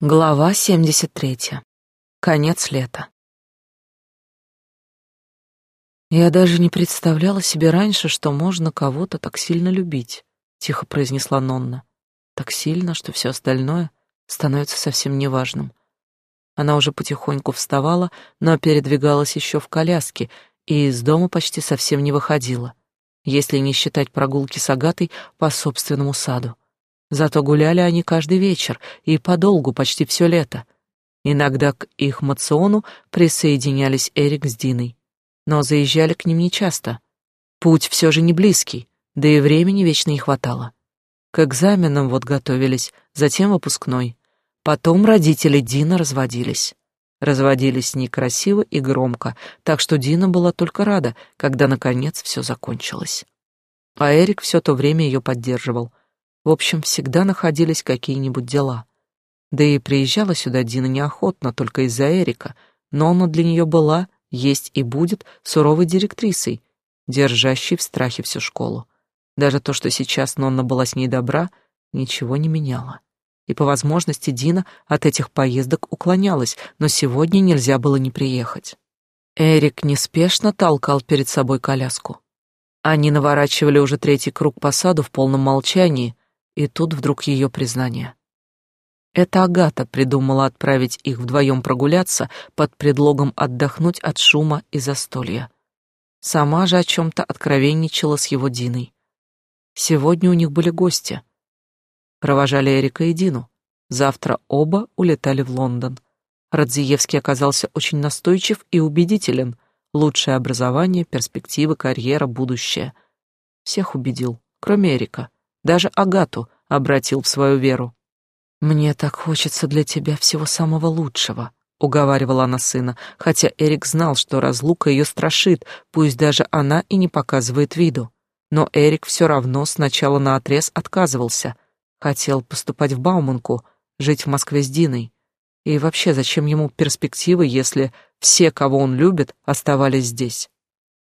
Глава 73. Конец лета. Я даже не представляла себе раньше, что можно кого-то так сильно любить, тихо произнесла Нонна. Так сильно, что все остальное становится совсем неважным. Она уже потихоньку вставала, но передвигалась еще в коляске и из дома почти совсем не выходила, если не считать прогулки с Агатой по собственному саду. Зато гуляли они каждый вечер и подолгу почти все лето. Иногда к их мациону присоединялись Эрик с Диной, но заезжали к ним нечасто. Путь все же не близкий, да и времени вечно не хватало. К экзаменам вот готовились, затем выпускной. Потом родители Дина разводились. Разводились некрасиво и громко, так что Дина была только рада, когда наконец все закончилось. А Эрик все то время ее поддерживал, в общем, всегда находились какие-нибудь дела. Да и приезжала сюда Дина неохотно, только из-за Эрика, но она для нее была, есть и будет суровой директрисой, держащей в страхе всю школу. Даже то, что сейчас Нонна была с ней добра, ничего не меняло. И по возможности Дина от этих поездок уклонялась, но сегодня нельзя было не приехать. Эрик неспешно толкал перед собой коляску. Они наворачивали уже третий круг по саду в полном молчании, и тут вдруг ее признание. Это Агата придумала отправить их вдвоем прогуляться под предлогом отдохнуть от шума и застолья. Сама же о чем-то откровенничала с его Диной. Сегодня у них были гости. Провожали Эрика и Дину. Завтра оба улетали в Лондон. Радзиевский оказался очень настойчив и убедителен. Лучшее образование, перспективы, карьера, будущее. Всех убедил, кроме Эрика. Даже Агату обратил в свою веру. «Мне так хочется для тебя всего самого лучшего», — уговаривала она сына, хотя Эрик знал, что разлука ее страшит, пусть даже она и не показывает виду. Но Эрик все равно сначала наотрез отказывался. Хотел поступать в Бауманку, жить в Москве с Диной. И вообще, зачем ему перспективы, если все, кого он любит, оставались здесь?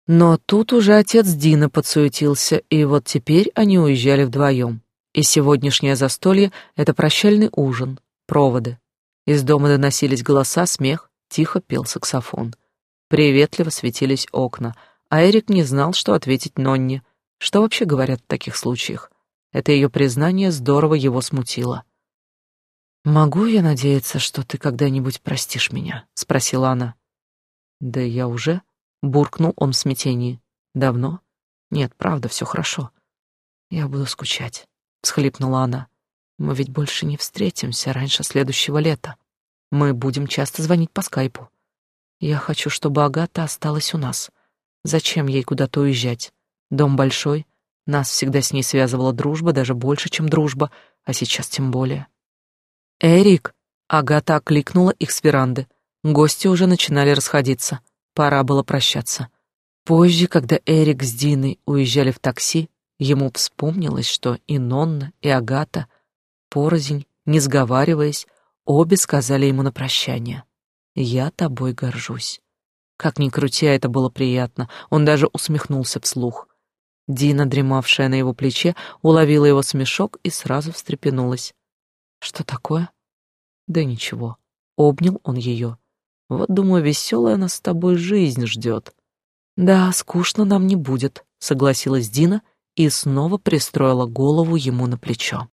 Но тут уже отец Дина подсуетился, и вот теперь они уезжали вдвоем. И сегодняшнее застолье — это прощальный ужин, проводы. Из дома доносились голоса, смех, тихо пел саксофон. Приветливо светились окна, а Эрик не знал, что ответить Нонне. Что вообще говорят в таких случаях? Это ее признание здорово его смутило. «Могу я надеяться, что ты когда-нибудь простишь меня?» — спросила она. «Да я уже», буркнул он в смятении. Давно? Нет, правда, все хорошо. Я буду скучать, всхлипнула она. Мы ведь больше не встретимся раньше следующего лета. Мы будем часто звонить по скайпу. Я хочу, чтобы Агата осталась у нас. Зачем ей куда-то уезжать? Дом большой, нас всегда с ней связывала дружба, даже больше, чем дружба, а сейчас тем более. Эрик, Агата окликнула их с веранды. Гости уже начинали расходиться. Пора было прощаться. Позже, когда Эрик с Диной уезжали в такси, ему вспомнилось, что и Нонна, и Агата, порознь, не сговариваясь, обе сказали ему на прощание. «Я тобой горжусь». Как ни крути, а это было приятно. Он даже усмехнулся вслух. Дина, дремавшая на его плече, уловила его смешок и сразу встрепенулась. «Что такое?» «Да ничего». Обнял он ее. Вот, думаю, веселая нас с тобой жизнь ждет. Да, скучно нам не будет, согласилась Дина и снова пристроила голову ему на плечо.